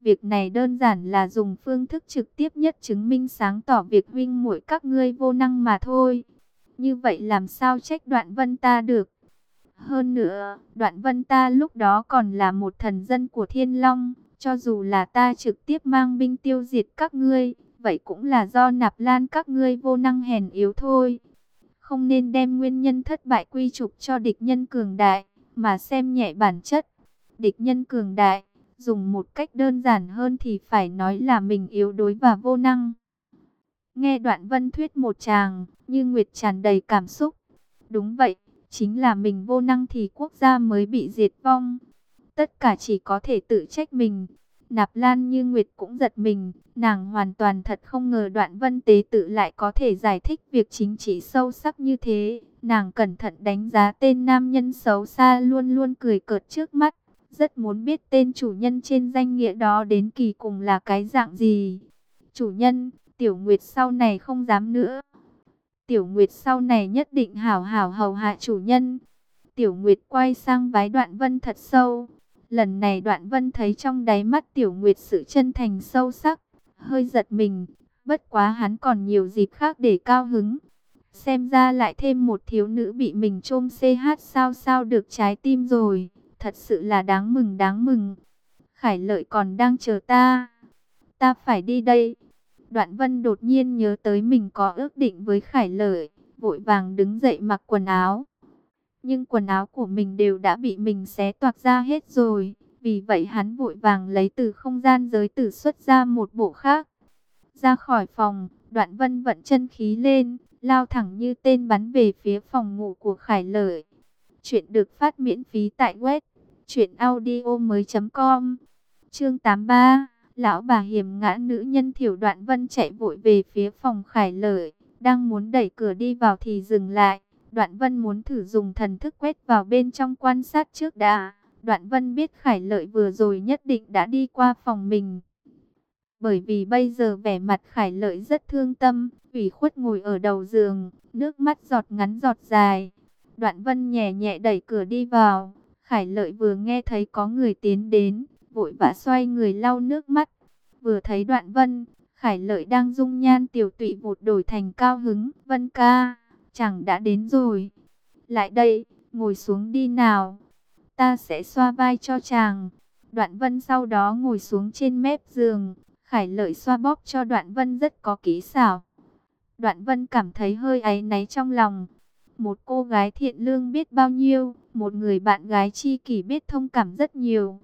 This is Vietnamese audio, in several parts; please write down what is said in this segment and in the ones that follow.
Việc này đơn giản là dùng phương thức trực tiếp nhất chứng minh sáng tỏ việc huynh muội các ngươi vô năng mà thôi. Như vậy làm sao trách đoạn vân ta được? Hơn nữa, đoạn vân ta lúc đó còn là một thần dân của thiên long. Cho dù là ta trực tiếp mang binh tiêu diệt các ngươi, vậy cũng là do nạp lan các ngươi vô năng hèn yếu thôi. Không nên đem nguyên nhân thất bại quy trục cho địch nhân cường đại, mà xem nhẹ bản chất. Địch nhân cường đại, dùng một cách đơn giản hơn thì phải nói là mình yếu đuối và vô năng. Nghe đoạn vân thuyết một chàng, như Nguyệt tràn đầy cảm xúc. Đúng vậy, chính là mình vô năng thì quốc gia mới bị diệt vong. Tất cả chỉ có thể tự trách mình. Nạp Lan như Nguyệt cũng giật mình, nàng hoàn toàn thật không ngờ đoạn vân tế tự lại có thể giải thích việc chính trị sâu sắc như thế. Nàng cẩn thận đánh giá tên nam nhân xấu xa luôn luôn cười cợt trước mắt, rất muốn biết tên chủ nhân trên danh nghĩa đó đến kỳ cùng là cái dạng gì. Chủ nhân, Tiểu Nguyệt sau này không dám nữa. Tiểu Nguyệt sau này nhất định hảo hảo hầu hạ chủ nhân. Tiểu Nguyệt quay sang vái đoạn vân thật sâu. Lần này đoạn vân thấy trong đáy mắt Tiểu Nguyệt sự chân thành sâu sắc. Hơi giật mình. Bất quá hắn còn nhiều dịp khác để cao hứng. Xem ra lại thêm một thiếu nữ bị mình trôm CH sao sao được trái tim rồi. Thật sự là đáng mừng đáng mừng. Khải lợi còn đang chờ ta. Ta phải đi đây. Đoạn vân đột nhiên nhớ tới mình có ước định với Khải lợi. Vội vàng đứng dậy mặc quần áo. Nhưng quần áo của mình đều đã bị mình xé toạc ra hết rồi. Vì vậy hắn vội vàng lấy từ không gian giới tử xuất ra một bộ khác. Ra khỏi phòng, đoạn vân vận chân khí lên, lao thẳng như tên bắn về phía phòng ngủ của Khải Lợi. Chuyện được phát miễn phí tại web truyệnaudiomoi.com. Chương 83, lão bà hiểm ngã nữ nhân Thiểu Đoạn Vân chạy vội về phía phòng Khải Lợi, đang muốn đẩy cửa đi vào thì dừng lại. Đoạn Vân muốn thử dùng thần thức quét vào bên trong quan sát trước đã. Đoạn Vân biết Khải Lợi vừa rồi nhất định đã đi qua phòng mình. Bởi vì bây giờ vẻ mặt Khải Lợi rất thương tâm, ủy khuất ngồi ở đầu giường, nước mắt giọt ngắn giọt dài. Đoạn Vân nhẹ nhẹ đẩy cửa đi vào, Khải Lợi vừa nghe thấy có người tiến đến, vội vã xoay người lau nước mắt. Vừa thấy Đoạn Vân, Khải Lợi đang dung nhan tiểu tụy vụt đổi thành cao hứng, "Vân ca, chẳng đã đến rồi. Lại đây, ngồi xuống đi nào. Ta sẽ xoa vai cho chàng." Đoạn Vân sau đó ngồi xuống trên mép giường, Khải Lợi xoa bóp cho Đoạn Vân rất có kỹ xảo. Đoạn Vân cảm thấy hơi áy náy trong lòng. Một cô gái thiện lương biết bao nhiêu, một người bạn gái chi kỷ biết thông cảm rất nhiều.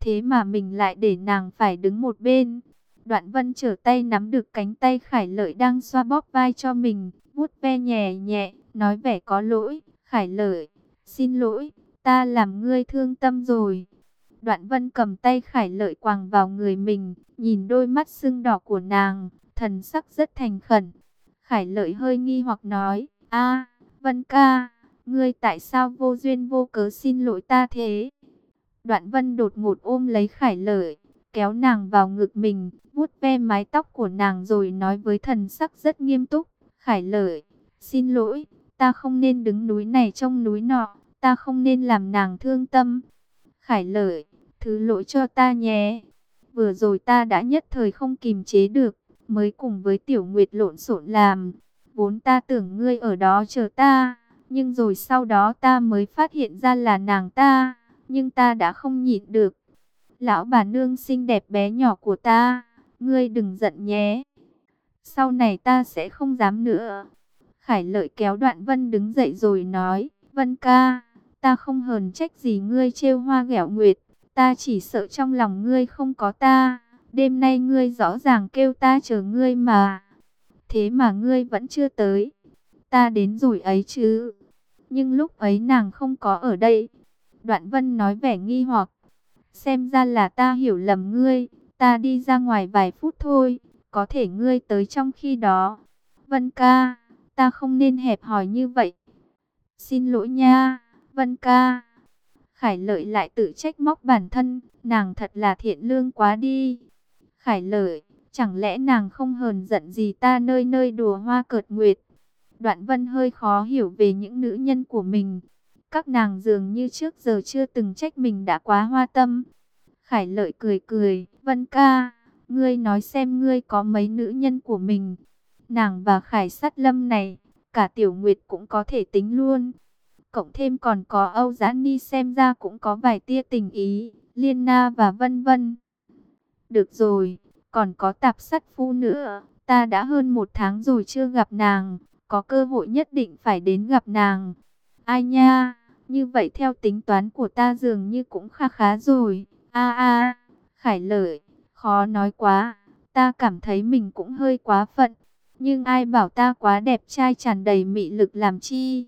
Thế mà mình lại để nàng phải đứng một bên. Đoạn Vân trở tay nắm được cánh tay Khải Lợi đang xoa bóp vai cho mình, vuốt ve nhẹ nhẹ, nói vẻ có lỗi. Khải Lợi, xin lỗi, ta làm ngươi thương tâm rồi. Đoạn Vân cầm tay Khải Lợi quàng vào người mình, nhìn đôi mắt sưng đỏ của nàng, thần sắc rất thành khẩn. Khải Lợi hơi nghi hoặc nói, a Vân ca, ngươi tại sao vô duyên vô cớ xin lỗi ta thế? Đoạn Vân đột ngột ôm lấy Khải Lợi, kéo nàng vào ngực mình, vuốt ve mái tóc của nàng rồi nói với thần sắc rất nghiêm túc, Khải Lợi, xin lỗi, ta không nên đứng núi này trong núi nọ, ta không nên làm nàng thương tâm. Khải Lợi, thứ lỗi cho ta nhé. Vừa rồi ta đã nhất thời không kìm chế được, mới cùng với Tiểu Nguyệt lộn xộn làm. Vốn ta tưởng ngươi ở đó chờ ta, nhưng rồi sau đó ta mới phát hiện ra là nàng ta, nhưng ta đã không nhịn được. Lão bà nương xinh đẹp bé nhỏ của ta, ngươi đừng giận nhé. Sau này ta sẽ không dám nữa. Khải lợi kéo đoạn vân đứng dậy rồi nói, Vân ca, ta không hờn trách gì ngươi trêu hoa ghẹo nguyệt, ta chỉ sợ trong lòng ngươi không có ta. Đêm nay ngươi rõ ràng kêu ta chờ ngươi mà. Thế mà ngươi vẫn chưa tới. Ta đến rồi ấy chứ. Nhưng lúc ấy nàng không có ở đây. Đoạn vân nói vẻ nghi hoặc. Xem ra là ta hiểu lầm ngươi. Ta đi ra ngoài vài phút thôi. Có thể ngươi tới trong khi đó. Vân ca, ta không nên hẹp hỏi như vậy. Xin lỗi nha, Vân ca. Khải lợi lại tự trách móc bản thân. Nàng thật là thiện lương quá đi. Khải lợi, chẳng lẽ nàng không hờn giận gì ta nơi nơi đùa hoa cợt nguyệt. Đoạn vân hơi khó hiểu về những nữ nhân của mình. Các nàng dường như trước giờ chưa từng trách mình đã quá hoa tâm. Khải lợi cười cười, Vân ca, ngươi nói xem ngươi có mấy nữ nhân của mình. Nàng và khải sát lâm này, cả tiểu nguyệt cũng có thể tính luôn. Cộng thêm còn có Âu Giã Ni xem ra cũng có vài tia tình ý, Liên Na và vân vân. Được rồi, còn có tạp sắt phu nữa, ta đã hơn một tháng rồi chưa gặp nàng, có cơ hội nhất định phải đến gặp nàng. Ai nha, như vậy theo tính toán của ta dường như cũng khá khá rồi. A a, Khải Lợi, khó nói quá, ta cảm thấy mình cũng hơi quá phận. Nhưng ai bảo ta quá đẹp trai tràn đầy mị lực làm chi?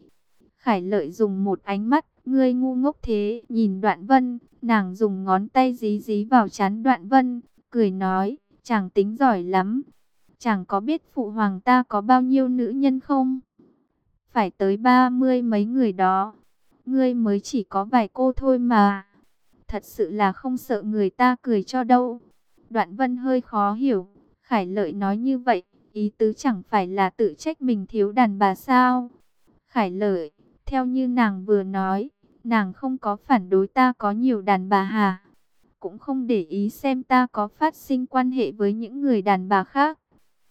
Khải Lợi dùng một ánh mắt, ngươi ngu ngốc thế, nhìn Đoạn Vân, nàng dùng ngón tay dí dí vào chán Đoạn Vân, cười nói, chàng tính giỏi lắm. Chàng có biết phụ hoàng ta có bao nhiêu nữ nhân không? Phải tới ba mươi mấy người đó. Ngươi mới chỉ có vài cô thôi mà. Thật sự là không sợ người ta cười cho đâu. Đoạn vân hơi khó hiểu. Khải lợi nói như vậy, ý tứ chẳng phải là tự trách mình thiếu đàn bà sao? Khải lợi, theo như nàng vừa nói, nàng không có phản đối ta có nhiều đàn bà hả? Cũng không để ý xem ta có phát sinh quan hệ với những người đàn bà khác.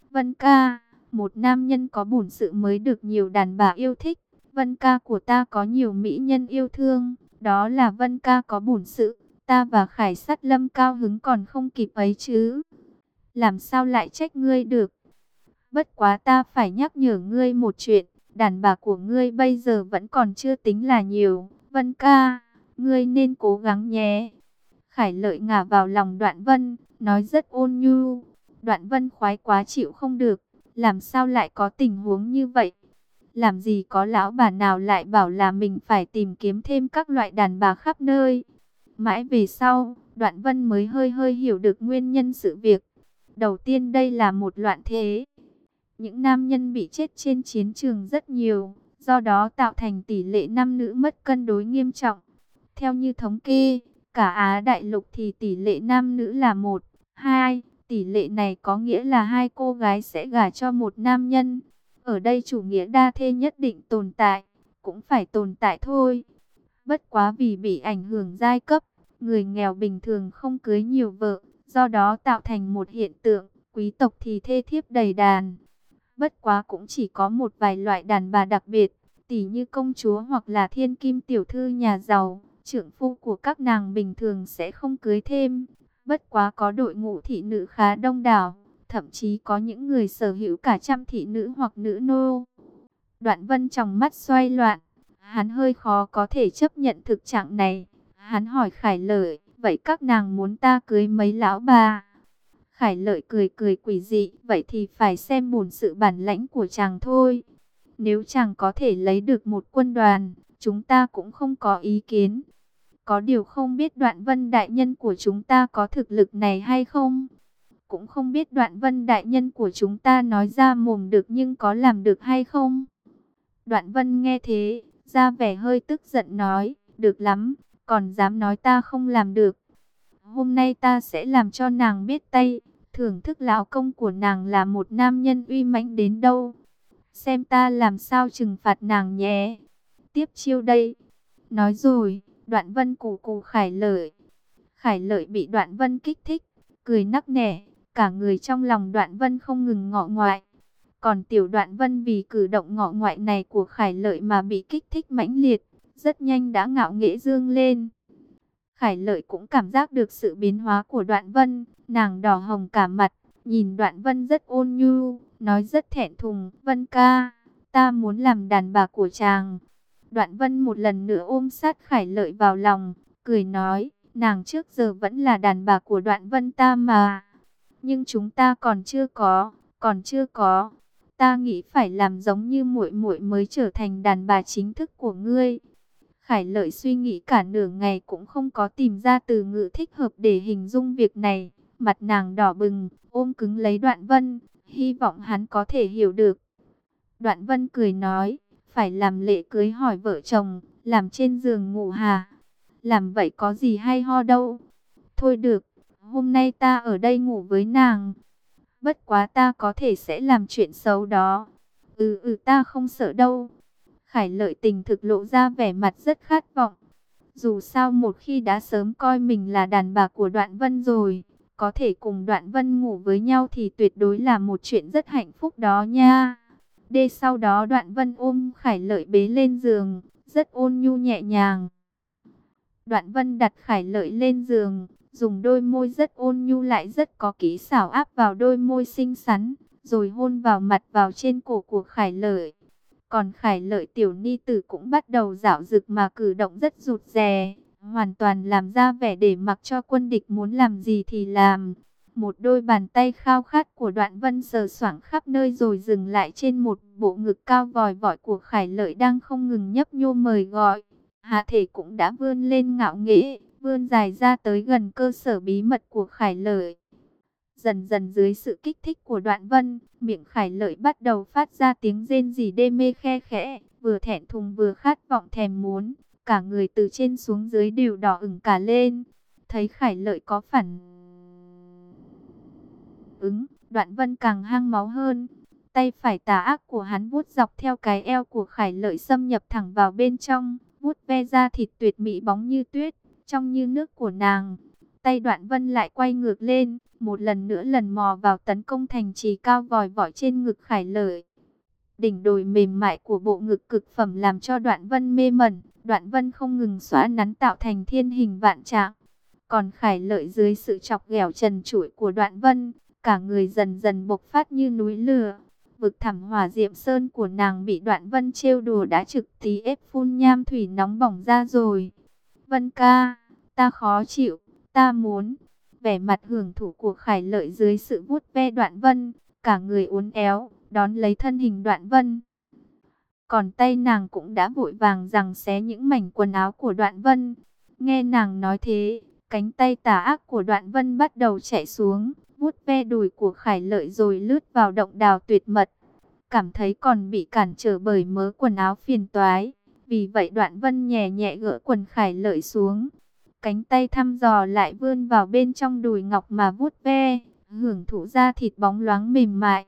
Vân ca, một nam nhân có bổn sự mới được nhiều đàn bà yêu thích. Vân ca của ta có nhiều mỹ nhân yêu thương, đó là Vân ca có bổn sự. Ta và Khải sát lâm cao hứng còn không kịp ấy chứ. Làm sao lại trách ngươi được? Bất quá ta phải nhắc nhở ngươi một chuyện, đàn bà của ngươi bây giờ vẫn còn chưa tính là nhiều. Vân ca, ngươi nên cố gắng nhé. Khải lợi ngả vào lòng đoạn vân, nói rất ôn nhu. Đoạn vân khoái quá chịu không được, làm sao lại có tình huống như vậy? Làm gì có lão bà nào lại bảo là mình phải tìm kiếm thêm các loại đàn bà khắp nơi? Mãi về sau, đoạn vân mới hơi hơi hiểu được nguyên nhân sự việc. Đầu tiên đây là một loạn thế. Những nam nhân bị chết trên chiến trường rất nhiều, do đó tạo thành tỷ lệ nam nữ mất cân đối nghiêm trọng. Theo như thống kê, cả Á đại lục thì tỷ lệ nam nữ là 1, 2, Tỷ lệ này có nghĩa là hai cô gái sẽ gả cho một nam nhân. Ở đây chủ nghĩa đa thê nhất định tồn tại, cũng phải tồn tại thôi. Bất quá vì bị ảnh hưởng giai cấp, người nghèo bình thường không cưới nhiều vợ, do đó tạo thành một hiện tượng, quý tộc thì thê thiếp đầy đàn. Bất quá cũng chỉ có một vài loại đàn bà đặc biệt, tỷ như công chúa hoặc là thiên kim tiểu thư nhà giàu, trưởng phu của các nàng bình thường sẽ không cưới thêm, Bất quá có đội ngũ thị nữ khá đông đảo, thậm chí có những người sở hữu cả trăm thị nữ hoặc nữ nô. Đoạn vân trong mắt xoay loạn, hắn hơi khó có thể chấp nhận thực trạng này. Hắn hỏi Khải Lợi, vậy các nàng muốn ta cưới mấy lão bà? Khải Lợi cười cười quỷ dị, vậy thì phải xem bổn sự bản lãnh của chàng thôi. Nếu chàng có thể lấy được một quân đoàn, chúng ta cũng không có ý kiến. Có điều không biết đoạn vân đại nhân của chúng ta có thực lực này hay không? Cũng không biết đoạn vân đại nhân của chúng ta nói ra mồm được nhưng có làm được hay không? Đoạn vân nghe thế, ra vẻ hơi tức giận nói, được lắm, còn dám nói ta không làm được. Hôm nay ta sẽ làm cho nàng biết tay, thưởng thức lão công của nàng là một nam nhân uy mãnh đến đâu. Xem ta làm sao trừng phạt nàng nhé. Tiếp chiêu đây. Nói rồi, Đoạn vân cù cù khải lợi. Khải lợi bị đoạn vân kích thích, cười nắc nẻ, cả người trong lòng đoạn vân không ngừng ngọ ngoại. Còn tiểu đoạn vân vì cử động ngọ ngoại này của khải lợi mà bị kích thích mãnh liệt, rất nhanh đã ngạo nghễ dương lên. Khải lợi cũng cảm giác được sự biến hóa của đoạn vân, nàng đỏ hồng cả mặt, nhìn đoạn vân rất ôn nhu, nói rất thẹn thùng, vân ca, ta muốn làm đàn bà của chàng. Đoạn vân một lần nữa ôm sát khải lợi vào lòng, cười nói, nàng trước giờ vẫn là đàn bà của đoạn vân ta mà. Nhưng chúng ta còn chưa có, còn chưa có. Ta nghĩ phải làm giống như muội muội mới trở thành đàn bà chính thức của ngươi. Khải lợi suy nghĩ cả nửa ngày cũng không có tìm ra từ ngữ thích hợp để hình dung việc này. Mặt nàng đỏ bừng, ôm cứng lấy đoạn vân, hy vọng hắn có thể hiểu được. Đoạn vân cười nói, phải làm lễ cưới hỏi vợ chồng, làm trên giường ngủ hà. Làm vậy có gì hay ho đâu. Thôi được, hôm nay ta ở đây ngủ với nàng. Bất quá ta có thể sẽ làm chuyện xấu đó. Ừ ừ ta không sợ đâu. Khải lợi tình thực lộ ra vẻ mặt rất khát vọng. Dù sao một khi đã sớm coi mình là đàn bà của đoạn vân rồi, có thể cùng Đoạn Vân ngủ với nhau thì tuyệt đối là một chuyện rất hạnh phúc đó nha. Đê sau đó Đoạn Vân ôm Khải Lợi bế lên giường, rất ôn nhu nhẹ nhàng. Đoạn Vân đặt Khải Lợi lên giường, dùng đôi môi rất ôn nhu lại rất có kỹ xảo áp vào đôi môi xinh xắn, rồi hôn vào mặt vào trên cổ của Khải Lợi. Còn Khải Lợi tiểu ni tử cũng bắt đầu dạo dực mà cử động rất rụt rè, hoàn toàn làm ra vẻ để mặc cho quân địch muốn làm gì thì làm. Một đôi bàn tay khao khát của đoạn vân sờ soảng khắp nơi rồi dừng lại trên một bộ ngực cao vòi vọi của Khải Lợi đang không ngừng nhấp nhô mời gọi. Hạ thể cũng đã vươn lên ngạo nghễ, vươn dài ra tới gần cơ sở bí mật của Khải Lợi. Dần dần dưới sự kích thích của đoạn vân, miệng Khải Lợi bắt đầu phát ra tiếng rên rỉ đê mê khe khẽ, vừa thẹn thùng vừa khát vọng thèm muốn, cả người từ trên xuống dưới đều đỏ ửng cả lên. Thấy Khải Lợi có phản ứng, đoạn vân càng hang máu hơn. Tay phải tà ác của hắn vuốt dọc theo cái eo của Khải Lợi xâm nhập thẳng vào bên trong, vuốt ve ra thịt tuyệt mỹ bóng như tuyết, trong như nước của nàng. Tay đoạn vân lại quay ngược lên, một lần nữa lần mò vào tấn công thành trì cao vòi vỏi trên ngực Khải Lợi. Đỉnh đồi mềm mại của bộ ngực cực phẩm làm cho đoạn vân mê mẩn, đoạn vân không ngừng xóa nắn tạo thành thiên hình vạn trạng. Còn Khải Lợi dưới sự chọc ghẹo trần trụi của đoạn vân, cả người dần dần bộc phát như núi lửa. Vực thẳm hỏa diệm sơn của nàng bị đoạn vân trêu đùa đã trực tí ép phun nham thủy nóng bỏng ra rồi. Vân ca, ta khó chịu, ta muốn. Vẻ mặt hưởng thụ của Khải Lợi dưới sự vuốt ve đoạn vân, cả người uốn éo, đón lấy thân hình đoạn vân. Còn tay nàng cũng đã vội vàng rằng xé những mảnh quần áo của đoạn vân. Nghe nàng nói thế, cánh tay tà ác của đoạn vân bắt đầu chạy xuống, vuốt ve đùi của Khải Lợi rồi lướt vào động đào tuyệt mật. Cảm thấy còn bị cản trở bởi mớ quần áo phiền toái. Vì vậy đoạn vân nhẹ nhẹ gỡ quần Khải Lợi xuống. Cánh tay thăm dò lại vươn vào bên trong đùi ngọc mà vuốt ve, hưởng thụ ra thịt bóng loáng mềm mại.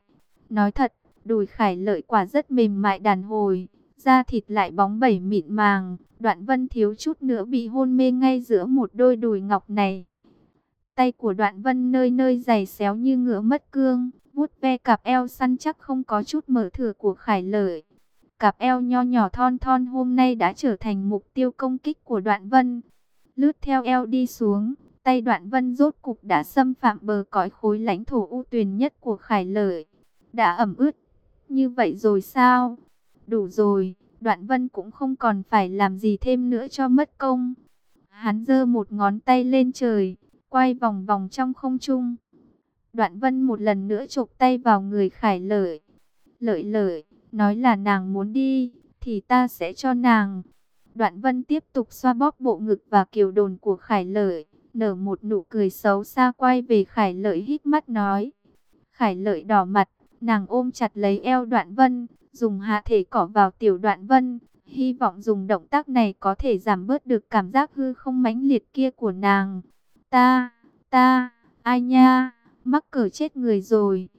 Nói thật, đùi Khải Lợi quả rất mềm mại đàn hồi, da thịt lại bóng bẩy mịn màng. Đoạn vân thiếu chút nữa bị hôn mê ngay giữa một đôi đùi ngọc này. Tay của đoạn vân nơi nơi dày xéo như ngựa mất cương, vuốt ve cặp eo săn chắc không có chút mở thừa của khải lợi. Cặp eo nho nhỏ thon thon hôm nay đã trở thành mục tiêu công kích của đoạn vân. Lướt theo eo đi xuống, tay đoạn vân rốt cục đã xâm phạm bờ cõi khối lãnh thổ ưu tuyền nhất của khải lợi. Đã ẩm ướt, như vậy rồi sao? Đủ rồi, đoạn vân cũng không còn phải làm gì thêm nữa cho mất công. Hắn giơ một ngón tay lên trời, quay vòng vòng trong không trung. Đoạn vân một lần nữa chộp tay vào người khải lợi. Lợi lợi, nói là nàng muốn đi, thì ta sẽ cho nàng. Đoạn vân tiếp tục xoa bóp bộ ngực và kiều đồn của khải lợi, nở một nụ cười xấu xa quay về khải lợi hít mắt nói. Khải lợi đỏ mặt, nàng ôm chặt lấy eo đoạn vân, dùng hạ thể cỏ vào tiểu đoạn vân. Hy vọng dùng động tác này có thể giảm bớt được cảm giác hư không mãnh liệt kia của nàng. Ta, ta, ai nha, mắc cỡ chết người rồi.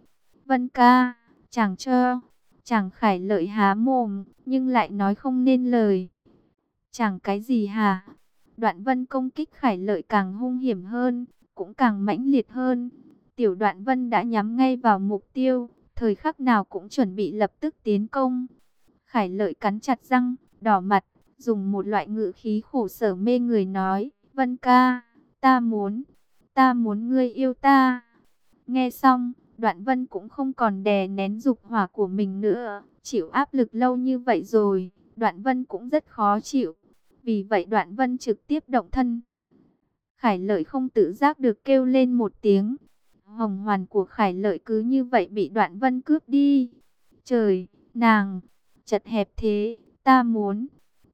Vân ca, chẳng cho, chẳng khải lợi há mồm, nhưng lại nói không nên lời. Chẳng cái gì hả? Đoạn vân công kích khải lợi càng hung hiểm hơn, cũng càng mãnh liệt hơn. Tiểu đoạn vân đã nhắm ngay vào mục tiêu, thời khắc nào cũng chuẩn bị lập tức tiến công. Khải lợi cắn chặt răng, đỏ mặt, dùng một loại ngữ khí khổ sở mê người nói, Vân ca, ta muốn, ta muốn ngươi yêu ta. Nghe xong, đoạn vân cũng không còn đè nén dục hỏa của mình nữa, chịu áp lực lâu như vậy rồi, đoạn vân cũng rất khó chịu. Vì vậy đoạn vân trực tiếp động thân. Khải lợi không tự giác được kêu lên một tiếng. Hồng hoàn của khải lợi cứ như vậy bị đoạn vân cướp đi. Trời, nàng, chật hẹp thế, ta muốn,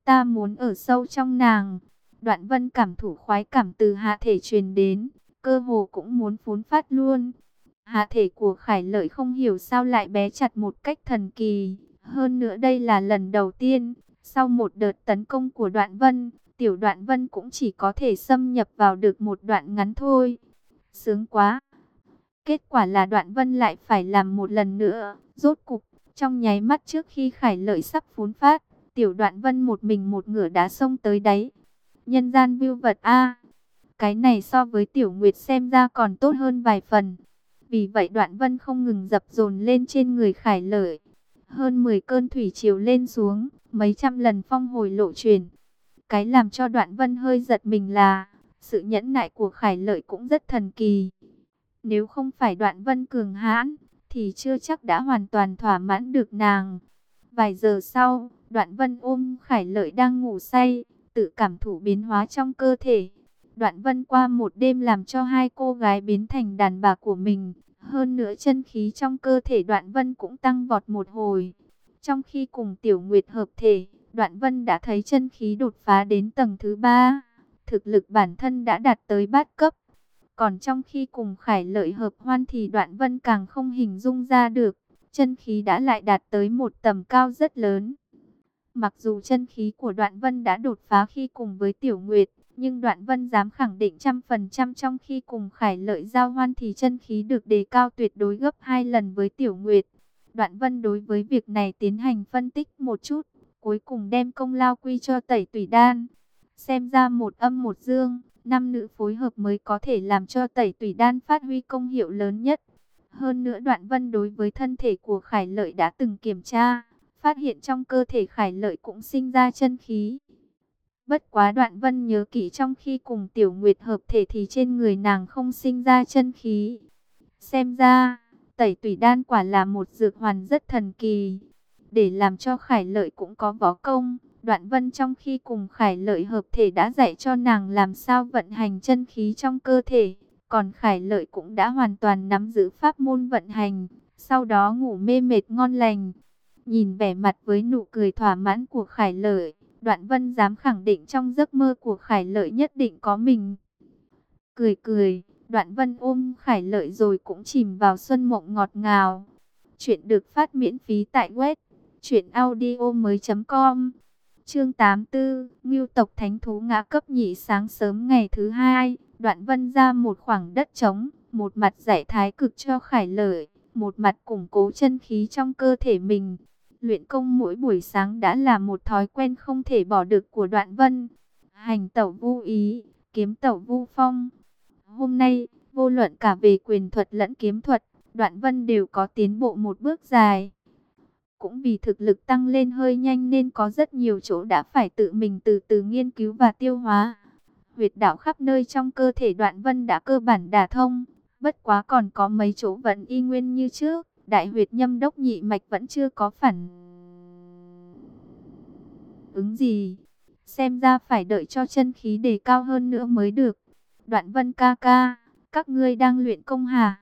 ta muốn ở sâu trong nàng. Đoạn vân cảm thủ khoái cảm từ hạ thể truyền đến, cơ hồ cũng muốn phún phát luôn. Hạ thể của Khải Lợi không hiểu sao lại bé chặt một cách thần kỳ. Hơn nữa đây là lần đầu tiên, sau một đợt tấn công của đoạn vân, tiểu đoạn vân cũng chỉ có thể xâm nhập vào được một đoạn ngắn thôi. Sướng quá! Kết quả là đoạn vân lại phải làm một lần nữa, rốt cục, trong nháy mắt trước khi Khải Lợi sắp phún phát, tiểu đoạn vân một mình một ngửa đá sông tới đáy. Nhân gian view vật A. Cái này so với Tiểu Nguyệt xem ra còn tốt hơn vài phần. Vì vậy Đoạn Vân không ngừng dập dồn lên trên người Khải Lợi. Hơn 10 cơn thủy chiều lên xuống, mấy trăm lần phong hồi lộ truyền. Cái làm cho Đoạn Vân hơi giật mình là, sự nhẫn nại của Khải Lợi cũng rất thần kỳ. Nếu không phải Đoạn Vân cường hãn, thì chưa chắc đã hoàn toàn thỏa mãn được nàng. Vài giờ sau, Đoạn Vân ôm Khải Lợi đang ngủ say, tự cảm thụ biến hóa trong cơ thể. Đoạn Vân qua một đêm làm cho hai cô gái biến thành đàn bà của mình. Hơn nữa chân khí trong cơ thể Đoạn Vân cũng tăng vọt một hồi. Trong khi cùng Tiểu Nguyệt hợp thể, Đoạn Vân đã thấy chân khí đột phá đến tầng thứ ba. Thực lực bản thân đã đạt tới bát cấp. Còn trong khi cùng Khải Lợi hợp hoan thì Đoạn Vân càng không hình dung ra được. Chân khí đã lại đạt tới một tầm cao rất lớn. Mặc dù chân khí của Đoạn Vân đã đột phá khi cùng với Tiểu Nguyệt, nhưng Đoạn Vân dám khẳng định trăm phần trăm trong khi cùng Khải Lợi giao hoan thì chân khí được đề cao tuyệt đối gấp hai lần với Tiểu Nguyệt. Đoạn Vân đối với việc này tiến hành phân tích một chút, cuối cùng đem công lao quy cho tẩy tủy đan. Xem ra một âm một dương, năm nữ phối hợp mới có thể làm cho tẩy tủy đan phát huy công hiệu lớn nhất. Hơn nữa Đoạn Vân đối với thân thể của Khải Lợi đã từng kiểm tra, phát hiện trong cơ thể Khải Lợi cũng sinh ra chân khí. Bất quá đoạn vân nhớ kỹ trong khi cùng tiểu nguyệt hợp thể thì trên người nàng không sinh ra chân khí. Xem ra, tẩy tủy đan quả là một dược hoàn rất thần kỳ. Để làm cho khải lợi cũng có võ công, đoạn vân trong khi cùng khải lợi hợp thể đã dạy cho nàng làm sao vận hành chân khí trong cơ thể. Còn khải lợi cũng đã hoàn toàn nắm giữ pháp môn vận hành, sau đó ngủ mê mệt ngon lành. Nhìn vẻ mặt với nụ cười thỏa mãn của khải lợi, Đoạn vân dám khẳng định trong giấc mơ của Khải Lợi nhất định có mình. Cười cười, đoạn vân ôm Khải Lợi rồi cũng chìm vào xuân mộng ngọt ngào. Chuyện được phát miễn phí tại web truyệnaudiomoi.com Chương 84, Ngưu tộc thánh thú ngã cấp nhị sáng sớm ngày thứ hai, đoạn vân ra một khoảng đất trống, một mặt giải thái cực cho khải lợi, một mặt củng cố chân khí trong cơ thể mình. Luyện công mỗi buổi sáng đã là một thói quen không thể bỏ được của đoạn vân. Hành tẩu vô ý, kiếm tẩu vô phong. Hôm nay, vô luận cả về quyền thuật lẫn kiếm thuật, đoạn vân đều có tiến bộ một bước dài. Cũng vì thực lực tăng lên hơi nhanh nên có rất nhiều chỗ đã phải tự mình từ từ nghiên cứu và tiêu hóa. Huyệt đạo khắp nơi trong cơ thể đoạn vân đã cơ bản đả thông, bất quá còn có mấy chỗ vẫn y nguyên như trước đại huyệt nhâm đốc nhị mạch vẫn chưa có phản ứng gì. Xem ra phải đợi cho chân khí đề cao hơn nữa mới được. Đoạn vân ca ca, các ngươi đang luyện công hà?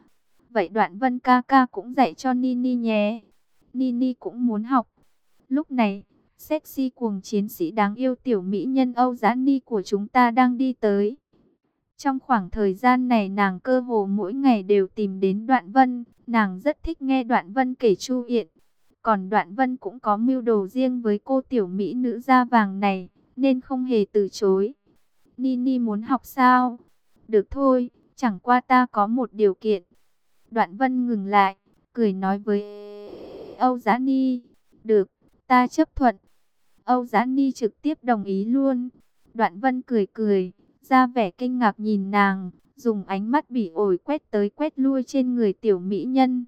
Vậy đoạn vân ca ca cũng dạy cho Nini nhé. Nini cũng muốn học. Lúc này, sexy cuồng chiến sĩ đáng yêu tiểu mỹ nhân Âu Giã Ni của chúng ta đang đi tới. Trong khoảng thời gian này nàng cơ hồ mỗi ngày đều tìm đến Đoạn Vân, nàng rất thích nghe Đoạn Vân kể Chu Yện. Còn Đoạn Vân cũng có mưu đồ riêng với cô tiểu mỹ nữ da vàng này, nên không hề từ chối. Nini muốn học sao? Được thôi, chẳng qua ta có một điều kiện. Đoạn Vân ngừng lại, cười nói với Âu Giá Ni. Được, ta chấp thuận. Âu Giá Ni trực tiếp đồng ý luôn. Đoạn Vân cười cười ra vẻ kinh ngạc nhìn nàng, dùng ánh mắt bị ổi quét tới quét lui trên người tiểu mỹ nhân.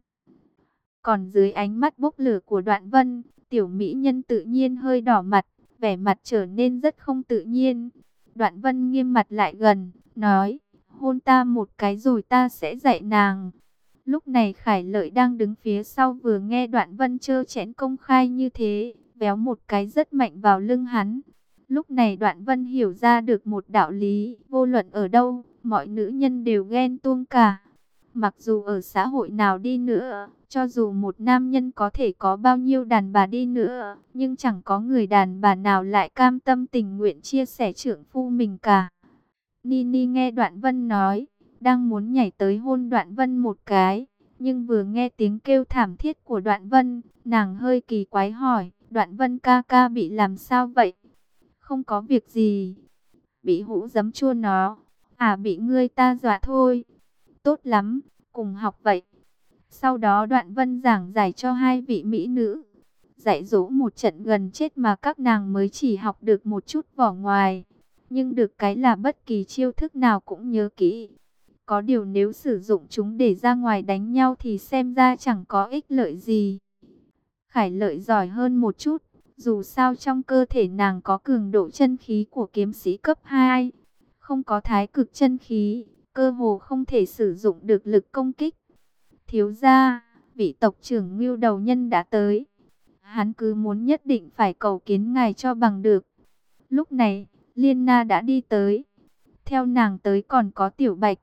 Còn dưới ánh mắt bốc lửa của đoạn vân, tiểu mỹ nhân tự nhiên hơi đỏ mặt, vẻ mặt trở nên rất không tự nhiên. Đoạn vân nghiêm mặt lại gần, nói, hôn ta một cái rồi ta sẽ dạy nàng. Lúc này Khải Lợi đang đứng phía sau vừa nghe đoạn vân chơ chẽn công khai như thế, béo một cái rất mạnh vào lưng hắn. Lúc này Đoạn Vân hiểu ra được một đạo lý, vô luận ở đâu, mọi nữ nhân đều ghen tuông cả. Mặc dù ở xã hội nào đi nữa, cho dù một nam nhân có thể có bao nhiêu đàn bà đi nữa, nhưng chẳng có người đàn bà nào lại cam tâm tình nguyện chia sẻ trưởng phu mình cả. Nini nghe Đoạn Vân nói, đang muốn nhảy tới hôn Đoạn Vân một cái, nhưng vừa nghe tiếng kêu thảm thiết của Đoạn Vân, nàng hơi kỳ quái hỏi, Đoạn Vân ca ca bị làm sao vậy? không có việc gì. Bị hũ giấm chua nó, à bị ngươi ta dọa thôi. Tốt lắm, cùng học vậy. Sau đó đoạn vân giảng giải cho hai vị mỹ nữ. Dạy dỗ một trận gần chết mà các nàng mới chỉ học được một chút vỏ ngoài. nhưng được cái là bất kỳ chiêu thức nào cũng nhớ kỹ. Có điều nếu sử dụng chúng để ra ngoài đánh nhau thì xem ra chẳng có ích lợi gì. Khải lợi giỏi hơn một chút, dù sao trong cơ thể nàng có cường độ chân khí của kiếm sĩ cấp 2, không có thái cực chân khí, cơ hồ không thể sử dụng được lực công kích. Thiếu gia, vị tộc trưởng Ngưu Đầu Nhân đã tới. Hắn cứ muốn nhất định phải cầu kiến ngài cho bằng được. Lúc này, Liên Na đã đi tới. Theo nàng tới còn có Tiểu Bạch.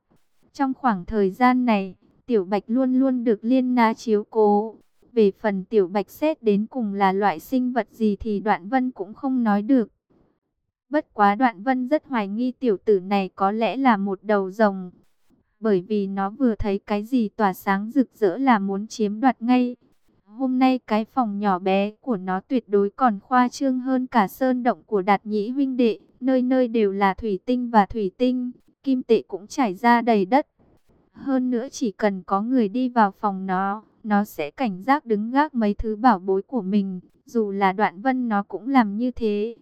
Trong khoảng thời gian này, Tiểu Bạch luôn luôn được Liên Na chiếu cố. Về phần Tiểu Bạch xét đến cùng là loại sinh vật gì thì Đoạn Vân cũng không nói được. Bất quá Đoạn Vân rất hoài nghi tiểu tử này có lẽ là một đầu rồng. Bởi vì nó vừa thấy cái gì tỏa sáng rực rỡ là muốn chiếm đoạt ngay. Hôm nay cái phòng nhỏ bé của nó tuyệt đối còn khoa trương hơn cả sơn động của đạt nhĩ huynh đệ. Nơi nơi đều là thủy tinh và thủy tinh, kim tệ cũng trải ra đầy đất. Hơn nữa chỉ cần có người đi vào phòng nó, nó sẽ cảnh giác đứng gác mấy thứ bảo bối của mình. Dù là đoạn vân nó cũng làm như thế.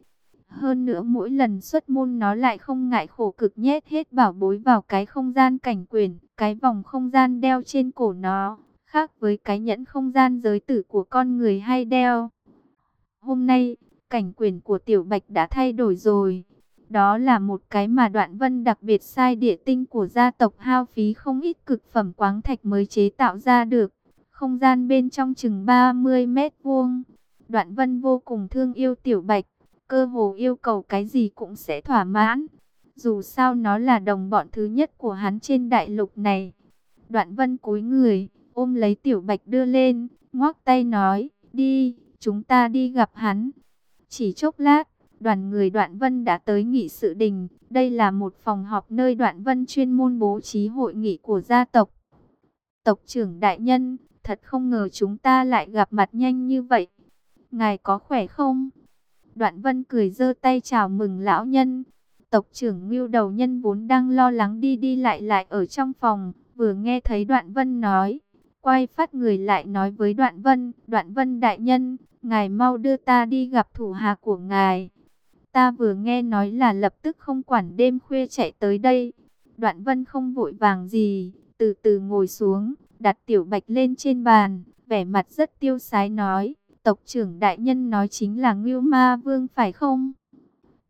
Hơn nữa mỗi lần xuất môn nó lại không ngại khổ cực nhét hết bảo bối vào cái không gian cảnh quyền, cái vòng không gian đeo trên cổ nó, khác với cái nhẫn không gian giới tử của con người hay đeo. Hôm nay, cảnh quyền của Tiểu Bạch đã thay đổi rồi. Đó là một cái mà đoạn vân đặc biệt sai địa tinh của gia tộc hao phí không ít cực phẩm quáng thạch mới chế tạo ra được. Không gian bên trong chừng 30 mét vuông. Đoạn vân vô cùng thương yêu Tiểu Bạch cơ hồ yêu cầu cái gì cũng sẽ thỏa mãn. Dù sao nó là đồng bọn thứ nhất của hắn trên đại lục này. Đoạn vân cúi người, ôm lấy tiểu bạch đưa lên, ngoác tay nói, đi, chúng ta đi gặp hắn. Chỉ chốc lát, đoàn người đoạn vân đã tới nghị sự đình. Đây là một phòng họp nơi đoạn vân chuyên môn bố trí hội nghị của gia tộc. Tộc trưởng đại nhân, thật không ngờ chúng ta lại gặp mặt nhanh như vậy. Ngài có khỏe không? Đoạn vân cười giơ tay chào mừng lão nhân. Tộc trưởng Ngưu Đầu Nhân vốn đang lo lắng đi đi lại lại ở trong phòng, vừa nghe thấy Đoạn Vân nói, quay phát người lại nói với Đoạn Vân, Đoạn Vân đại nhân, ngài mau đưa ta đi gặp thủ hạ của ngài. Ta vừa nghe nói là lập tức không quản đêm khuya chạy tới đây. Đoạn Vân không vội vàng gì, từ từ ngồi xuống, đặt tiểu bạch lên trên bàn, vẻ mặt rất tiêu sái nói, Tộc trưởng đại nhân nói chính là Ngưu Ma Vương phải không?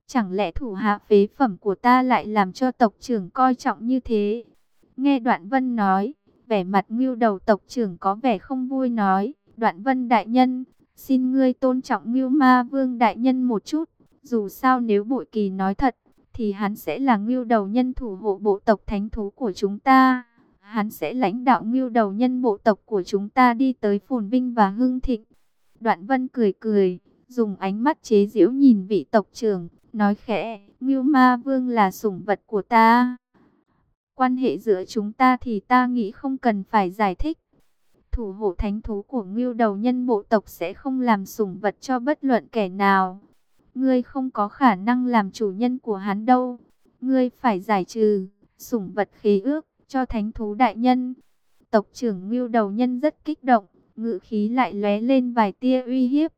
Chẳng lẽ thủ hạ phế phẩm của ta lại làm cho tộc trưởng coi trọng như thế? Nghe Đoạn Vân nói, vẻ mặt Ngưu đầu tộc trưởng có vẻ không vui nói, Đoạn Vân đại nhân, xin ngươi tôn trọng Ngưu Ma Vương đại nhân một chút, dù sao nếu bội kỳ nói thật, thì hắn sẽ là Ngưu đầu nhân thủ hộ bộ tộc thánh thú của chúng ta. Hắn sẽ lãnh đạo Ngưu đầu nhân bộ tộc của chúng ta đi tới phồn vinh và hưng thịnh. Đoạn vân cười cười, dùng ánh mắt chế giễu nhìn vị tộc trưởng, nói khẽ, Ngưu Ma Vương là sủng vật của ta. Quan hệ giữa chúng ta thì ta nghĩ không cần phải giải thích. Thủ hộ thánh thú của Ngưu đầu nhân bộ tộc sẽ không làm sủng vật cho bất luận kẻ nào. Ngươi không có khả năng làm chủ nhân của hắn đâu. Ngươi phải giải trừ sủng vật khí ước cho thánh thú đại nhân. Tộc trưởng Ngưu đầu nhân rất kích động ngự khí lại lóe lên vài tia uy hiếp.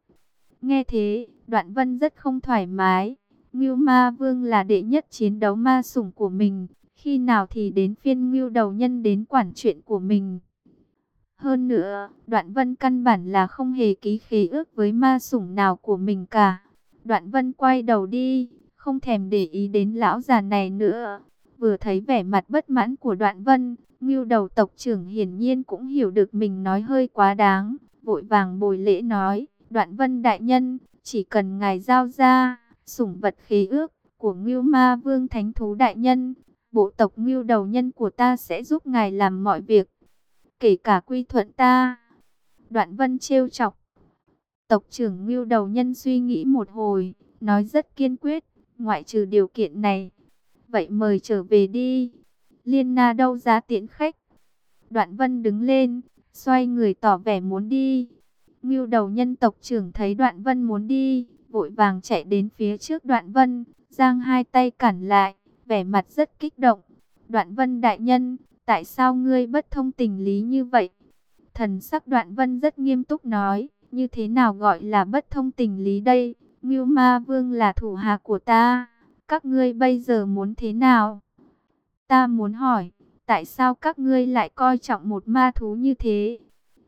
Nghe thế, đoạn vân rất không thoải mái. Ngưu ma vương là đệ nhất chiến đấu ma sủng của mình. Khi nào thì đến phiên ngưu đầu nhân đến quản chuyện của mình. Hơn nữa, đoạn vân căn bản là không hề ký khế ước với ma sủng nào của mình cả. Đoạn vân quay đầu đi, không thèm để ý đến lão già này nữa. Vừa thấy vẻ mặt bất mãn của đoạn vân, Ngưu đầu tộc trưởng hiển nhiên cũng hiểu được mình nói hơi quá đáng, vội vàng bồi lễ nói, đoạn vân đại nhân, chỉ cần ngài giao ra, sủng vật khí ước của Ngưu ma vương thánh thú đại nhân, bộ tộc Ngưu đầu nhân của ta sẽ giúp ngài làm mọi việc, kể cả quy thuận ta. Đoạn vân trêu chọc. Tộc trưởng Ngưu đầu nhân suy nghĩ một hồi, nói rất kiên quyết, ngoại trừ điều kiện này. Vậy mời trở về đi. Liên Na đâu ra tiễn khách. Đoạn Vân đứng lên, xoay người tỏ vẻ muốn đi. Ngưu đầu nhân tộc trưởng thấy Đoạn Vân muốn đi, vội vàng chạy đến phía trước Đoạn Vân, giang hai tay cản lại, vẻ mặt rất kích động. Đoạn Vân đại nhân, tại sao ngươi bất thông tình lý như vậy? Thần sắc Đoạn Vân rất nghiêm túc nói, như thế nào gọi là bất thông tình lý đây? Ngưu Ma Vương là thủ hạ của ta, các ngươi bây giờ muốn thế nào? Ta muốn hỏi, tại sao các ngươi lại coi trọng một ma thú như thế?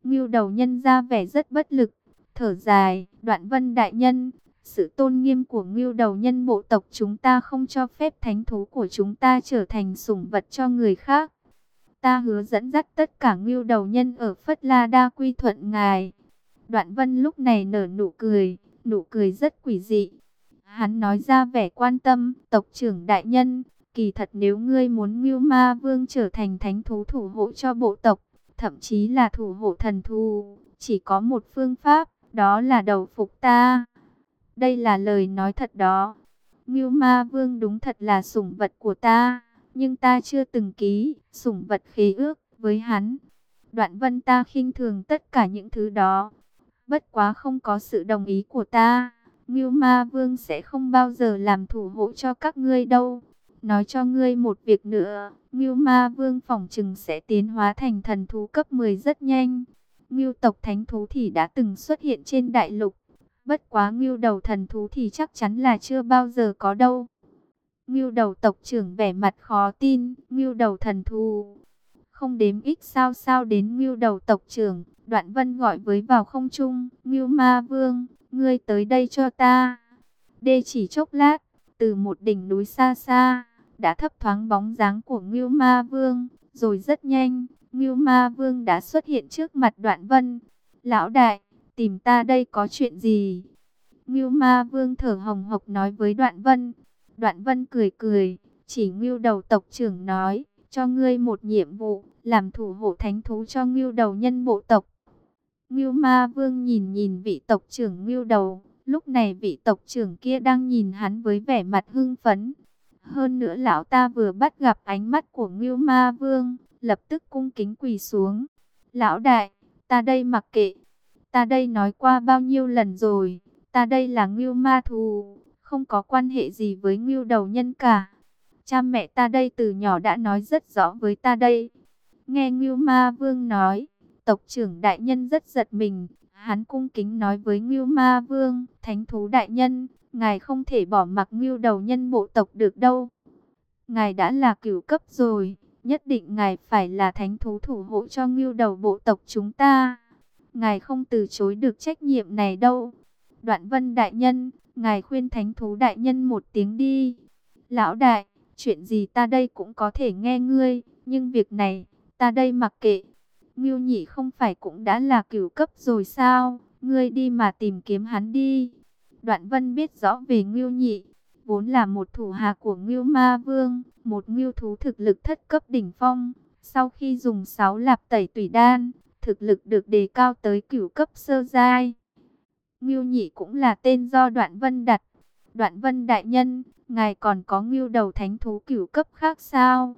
Ngưu đầu nhân ra vẻ rất bất lực, thở dài, đoạn vân đại nhân, sự tôn nghiêm của ngưu đầu nhân bộ tộc chúng ta không cho phép thánh thú của chúng ta trở thành sủng vật cho người khác. Ta hứa dẫn dắt tất cả ngưu đầu nhân ở Phất La Đa quy thuận ngài. Đoạn vân lúc này nở nụ cười, nụ cười rất quỷ dị. Hắn nói ra vẻ quan tâm, tộc trưởng đại nhân, kỳ thật nếu ngươi muốn ngưu ma vương trở thành thánh thú thủ hộ cho bộ tộc, thậm chí là thủ hộ thần thú, chỉ có một phương pháp, đó là đầu phục ta. Đây là lời nói thật đó. Ngưu Ma Vương đúng thật là sủng vật của ta, nhưng ta chưa từng ký sủng vật khế ước với hắn. Đoạn Vân ta khinh thường tất cả những thứ đó. Bất quá không có sự đồng ý của ta, Ngưu Ma Vương sẽ không bao giờ làm thủ hộ cho các ngươi đâu. Nói cho ngươi một việc nữa, Ngưu Ma Vương phòng chừng sẽ tiến hóa thành thần thú cấp 10 rất nhanh. Ngưu tộc thánh thú thì đã từng xuất hiện trên đại lục, Bất quá ngưu đầu thần thú thì chắc chắn là chưa bao giờ có đâu. Ngưu đầu tộc trưởng vẻ mặt khó tin, ngưu đầu thần thú. Không đếm ít sao sao đến ngưu đầu tộc trưởng, đoạn vân gọi với vào không trung, ngưu ma vương, ngươi tới đây cho ta. Đê chỉ chốc lát, từ một đỉnh núi xa xa, đã thấp thoáng bóng dáng của ngưu ma vương, rồi rất nhanh, ngưu ma vương đã xuất hiện trước mặt đoạn vân. Lão đại, tìm ta đây có chuyện gì? Ngưu ma vương thở hồng hộc nói với đoạn vân. Đoạn vân cười cười, chỉ ngưu đầu tộc trưởng nói, cho ngươi một nhiệm vụ, làm thủ hộ thánh thú cho ngưu đầu nhân bộ tộc. Ngưu ma vương nhìn nhìn vị tộc trưởng ngưu đầu, lúc này vị tộc trưởng kia đang nhìn hắn với vẻ mặt hưng phấn. Hơn nữa lão ta vừa bắt gặp ánh mắt của ngưu ma vương, lập tức cung kính quỳ xuống. Lão đại, ta đây mặc kệ, Ta đây nói qua bao nhiêu lần rồi, ta đây là ngưu ma thù, không có quan hệ gì với ngưu đầu nhân cả. Cha mẹ ta đây từ nhỏ đã nói rất rõ với ta đây. Nghe ngưu ma vương nói, tộc trưởng đại nhân rất giật mình, hắn cung kính nói với ngưu ma vương, thánh thú đại nhân, ngài không thể bỏ mặc ngưu đầu nhân bộ tộc được đâu. Ngài đã là cửu cấp rồi, nhất định ngài phải là thánh thú thủ hộ cho ngưu đầu bộ tộc chúng ta ngài không từ chối được trách nhiệm này đâu. Đoạn vân đại nhân, ngài khuyên thánh thú đại nhân một tiếng đi. Lão đại, chuyện gì ta đây cũng có thể nghe ngươi, nhưng việc này, ta đây mặc kệ. Ngưu nhị không phải cũng đã là cửu cấp rồi sao, ngươi đi mà tìm kiếm hắn đi. Đoạn vân biết rõ về Ngưu nhị, vốn là một thủ hạ của Ngưu Ma Vương, một ngưu thú thực lực thất cấp đỉnh phong. Sau khi dùng sáu lạp tẩy tùy đan, thực lực được đề cao tới cửu cấp sơ giai. Ngưu Nhị cũng là tên do Đoạn Vân đặt. Đoạn Vân đại nhân, ngài còn có Ngưu đầu thánh thú cửu cấp khác sao?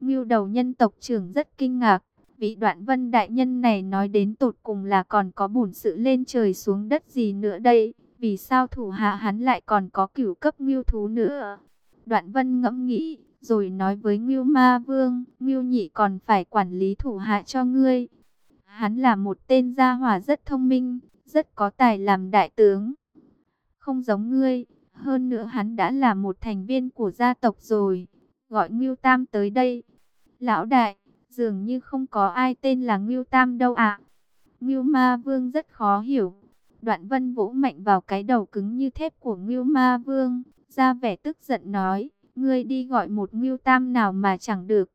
Ngưu đầu nhân tộc trưởng rất kinh ngạc, vị Đoạn Vân đại nhân này nói đến tột cùng là còn có bổn sự lên trời xuống đất gì nữa đây? Vì sao thủ hạ hắn lại còn có cửu cấp Ngưu thú nữa? Đoạn Vân ngẫm nghĩ, rồi nói với Ngưu Ma Vương, Ngưu Nhị còn phải quản lý thủ hạ cho ngươi, Hắn là một tên gia hỏa rất thông minh, rất có tài làm đại tướng. Không giống ngươi, hơn nữa hắn đã là một thành viên của gia tộc rồi. Gọi Ngưu Tam tới đây. Lão đại, dường như không có ai tên là Ngưu Tam đâu ạ. À. Ngưu Ma Vương rất khó hiểu. Đoạn Vân vỗ mạnh vào cái đầu cứng như thép của Ngưu Ma Vương, ra vẻ tức giận nói, ngươi đi gọi một Ngưu Tam nào mà chẳng được.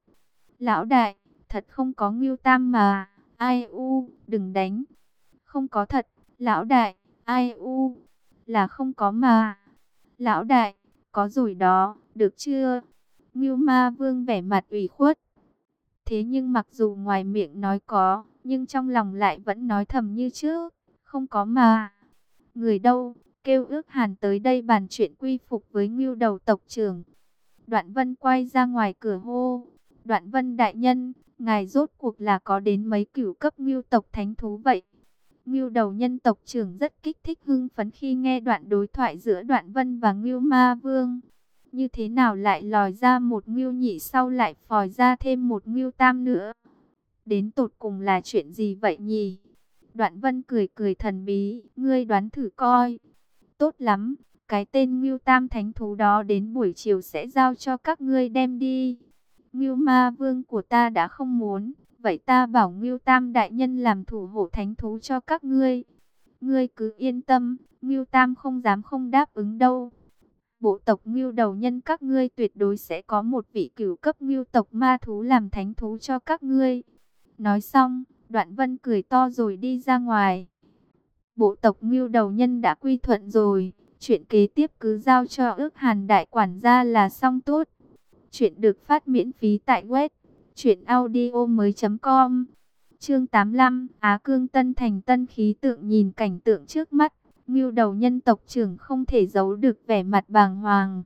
Lão đại, thật không có Ngưu Tam mà. Ai u, đừng đánh. Không có thật, lão đại, ai u, là không có mà. Lão đại, có rồi đó, được chưa? Ngưu ma vương vẻ mặt ủy khuất. Thế nhưng mặc dù ngoài miệng nói có, nhưng trong lòng lại vẫn nói thầm như trước, không có mà. Người đâu, kêu ước hàn tới đây bàn chuyện quy phục với ngưu đầu tộc trưởng. Đoạn vân quay ra ngoài cửa hô, đoạn vân đại nhân, ngài rốt cuộc là có đến mấy cửu cấp ngưu tộc thánh thú vậy? Ngưu đầu nhân tộc trưởng rất kích thích hưng phấn khi nghe đoạn đối thoại giữa đoạn vân và ngưu ma vương. Như thế nào lại lòi ra một ngưu nhị sau lại phòi ra thêm một ngưu tam nữa? Đến tột cùng là chuyện gì vậy nhỉ? Đoạn vân cười cười thần bí, ngươi đoán thử coi. Tốt lắm, Cái tên Ngưu Tam Thánh Thú đó đến buổi chiều sẽ giao cho các ngươi đem đi. Ngưu Ma Vương của ta đã không muốn, vậy ta bảo Ngưu Tam Đại Nhân làm thủ hộ Thánh Thú cho các ngươi. Ngươi cứ yên tâm, Ngưu Tam không dám không đáp ứng đâu. Bộ tộc Ngưu đầu nhân các ngươi tuyệt đối sẽ có một vị cửu cấp Ngưu tộc ma thú làm thánh thú cho các ngươi. Nói xong, Đoạn Vân cười to rồi đi ra ngoài. Bộ tộc Ngưu đầu nhân đã quy thuận rồi, chuyện kế tiếp cứ giao cho ước hàn đại quản gia là xong tốt. Chuyện được phát miễn phí tại web mới com Chương 85, Á Cương Tân Thành Tân khí tượng nhìn cảnh tượng trước mắt, Ngưu đầu nhân tộc trưởng không thể giấu được vẻ mặt bàng hoàng.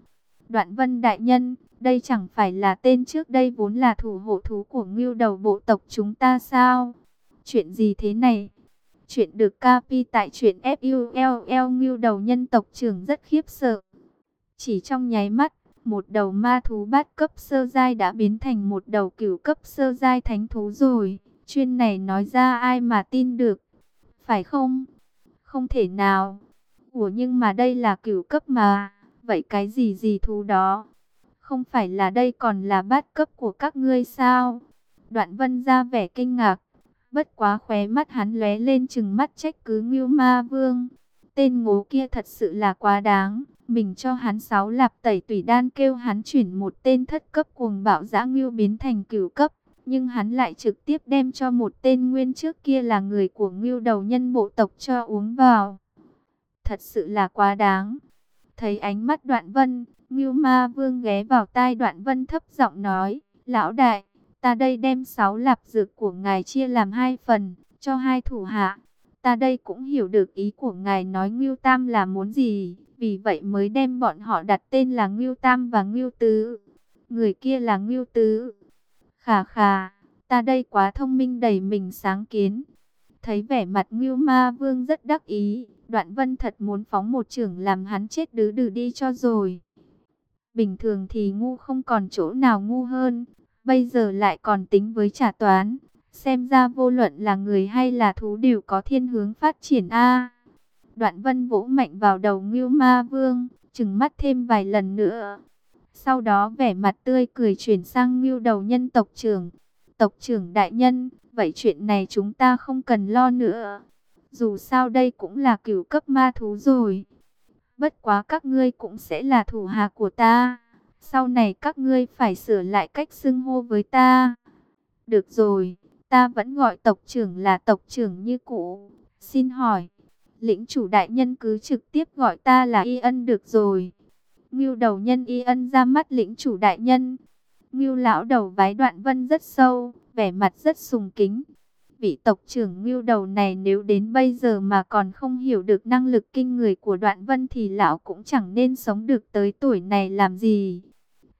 Đoạn Vân đại nhân, đây chẳng phải là tên trước đây vốn là thủ hộ thú của Ngưu đầu bộ tộc chúng ta sao? Chuyện gì thế này? Chuyện được capi tại chuyện FULL Ngưu đầu nhân tộc trưởng rất khiếp sợ. Chỉ trong nháy mắt, một đầu ma thú bát cấp sơ giai đã biến thành một đầu cửu cấp sơ giai thánh thú rồi. Chuyên này nói ra ai mà tin được? Phải không? Không thể nào. Ủa nhưng mà đây là cửu cấp mà. Vậy cái gì gì thú đó? Không phải là đây còn là bát cấp của các ngươi sao? Đoạn vân ra vẻ kinh ngạc. Bất quá khóe mắt hắn lóe lên chừng mắt trách cứ Ngưu Ma Vương. Tên ngố kia thật sự là quá đáng. Mình cho hắn sáu lạp tẩy tùy đan kêu hắn chuyển một tên thất cấp cuồng bạo dã Ngưu biến thành cửu cấp. Nhưng hắn lại trực tiếp đem cho một tên nguyên trước kia là người của Ngưu đầu nhân bộ tộc cho uống vào. Thật sự là quá đáng. Thấy ánh mắt đoạn vân, Ngưu Ma Vương ghé vào tai đoạn vân thấp giọng nói, Lão đại, ta đây đem sáu lạp dược của ngài chia làm hai phần, cho hai thủ hạ. Ta đây cũng hiểu được ý của ngài nói Ngưu Tam là muốn gì, vì vậy mới đem bọn họ đặt tên là Ngưu Tam và Ngưu Tứ. Người kia là Ngưu Tứ. Khà khà, ta đây quá thông minh đầy mình sáng kiến. Thấy vẻ mặt Ngưu Ma Vương rất đắc ý, Đoạn Vân thật muốn phóng một trưởng làm hắn chết đứ đừ đi cho rồi. Bình thường thì ngu không còn chỗ nào ngu hơn, bây giờ lại còn tính với trả toán. Xem ra vô luận là người hay là thú đều có thiên hướng phát triển A. Đoạn vân vỗ mạnh vào đầu Ngưu Ma Vương, chừng mắt thêm vài lần nữa. Sau đó vẻ mặt tươi cười chuyển sang Ngưu đầu nhân tộc trưởng. Tộc trưởng đại nhân, vậy chuyện này chúng ta không cần lo nữa. Dù sao đây cũng là cửu cấp ma thú rồi. Bất quá các ngươi cũng sẽ là thủ hạ của ta. Sau này các ngươi phải sửa lại cách xưng hô với ta. Được rồi, ta vẫn gọi tộc trưởng là tộc trưởng như cũ. Xin hỏi, lĩnh chủ đại nhân cứ trực tiếp gọi ta là y ân được rồi. Ngưu đầu nhân y ân ra mắt lĩnh chủ đại nhân. Ngưu lão đầu vái đoạn vân rất sâu, vẻ mặt rất sùng kính. Vị tộc trưởng ngưu đầu này nếu đến bây giờ mà còn không hiểu được năng lực kinh người của đoạn vân thì lão cũng chẳng nên sống được tới tuổi này làm gì.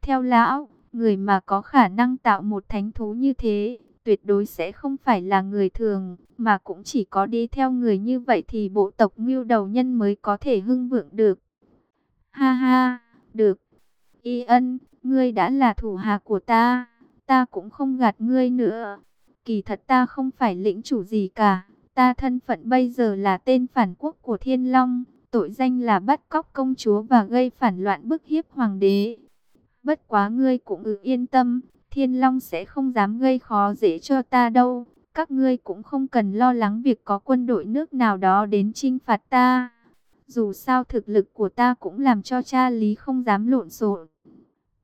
Theo lão, người mà có khả năng tạo một thánh thú như thế, tuyệt đối sẽ không phải là người thường, mà cũng chỉ có đi theo người như vậy thì bộ tộc ngưu đầu nhân mới có thể hưng vượng được. Ha ha, được. Y ân, ngươi đã là thủ hạ của ta, ta cũng không gạt ngươi nữa. Kỳ thật ta không phải lĩnh chủ gì cả, ta thân phận bây giờ là tên phản quốc của Thiên Long, tội danh là bắt cóc công chúa và gây phản loạn bức hiếp hoàng đế. Bất quá ngươi cũng ư yên tâm, Thiên Long sẽ không dám gây khó dễ cho ta đâu. Các ngươi cũng không cần lo lắng việc có quân đội nước nào đó đến chinh phạt ta. Dù sao thực lực của ta cũng làm cho cha Lý không dám lộn xộn.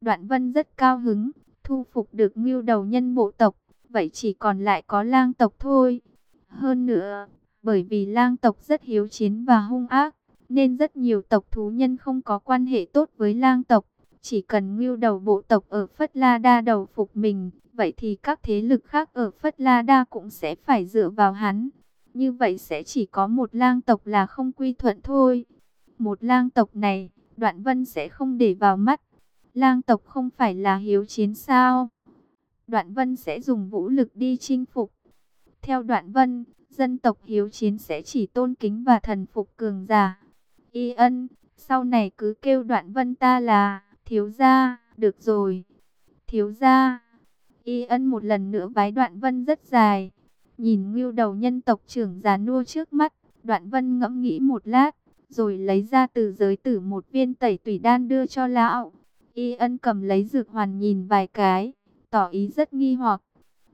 Đoạn Vân rất cao hứng, thu phục được ngưu đầu nhân bộ tộc, vậy chỉ còn lại có lang tộc thôi. Hơn nữa, bởi vì lang tộc rất hiếu chiến và hung ác, nên rất nhiều tộc thú nhân không có quan hệ tốt với lang tộc. Chỉ cần ngưu đầu bộ tộc ở Phất La Đa đầu phục mình, vậy thì các thế lực khác ở Phất La Đa cũng sẽ phải dựa vào hắn. Như vậy sẽ chỉ có một lang tộc là không quy thuận thôi. Một lang tộc này, Đoạn Vân sẽ không để vào mắt. Lang tộc không phải là hiếu chiến sao? Đoạn Vân sẽ dùng vũ lực đi chinh phục. Theo Đoạn Vân, dân tộc hiếu chiến sẽ chỉ tôn kính và thần phục cường giả. Y ân, sau này cứ kêu Đoạn Vân ta là Thiếu gia, được rồi. Thiếu gia. Y ân một lần nữa vái đoạn vân rất dài. Nhìn ngưu đầu nhân tộc trưởng già nua trước mắt, đoạn vân ngẫm nghĩ một lát. rồi lấy ra từ giới tử một viên tẩy tủy đan đưa cho lão. Y ân cầm lấy dược hoàn nhìn vài cái, tỏ ý rất nghi hoặc.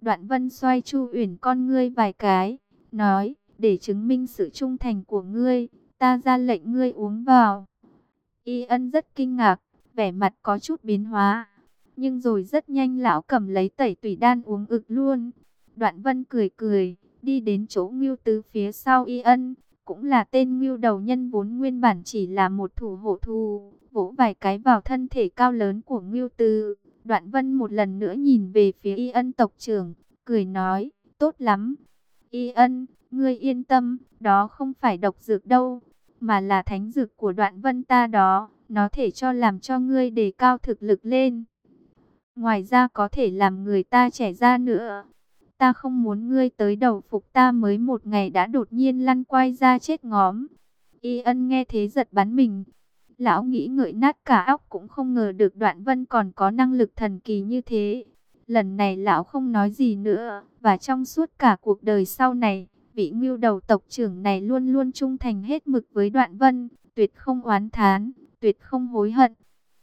Đoạn vân xoay chu uyển con ngươi vài cái, nói, để chứng minh sự trung thành của ngươi, ta ra lệnh ngươi uống vào. Y ân rất kinh ngạc, vẻ mặt có chút biến hóa. Nhưng rồi rất nhanh lão cầm lấy tẩy tủy đan uống ực luôn. Đoạn vân cười cười, đi đến chỗ ngưu tứ phía sau Y ân. Cũng là tên ngưu đầu nhân vốn nguyên bản chỉ là một thủ hộ thù, vỗ vài cái vào thân thể cao lớn của ngưu tứ. Đoạn vân một lần nữa nhìn về phía Y ân tộc trưởng, cười nói, tốt lắm. Y ân, ngươi yên tâm, đó không phải độc dược đâu, mà là thánh dược của đoạn vân ta đó, nó thể cho làm cho ngươi đề cao thực lực lên. Ngoài ra có thể làm người ta trẻ ra nữa. Ta không muốn ngươi tới đầu phục ta mới một ngày đã đột nhiên lăn quay ra chết ngóm. Y ân nghe thế giật bắn mình. Lão nghĩ ngợi nát cả óc cũng không ngờ được đoạn vân còn có năng lực thần kỳ như thế. Lần này lão không nói gì nữa. Và trong suốt cả cuộc đời sau này, vị ngưu đầu tộc trưởng này luôn luôn trung thành hết mực với đoạn vân. Tuyệt không oán thán, tuyệt không hối hận.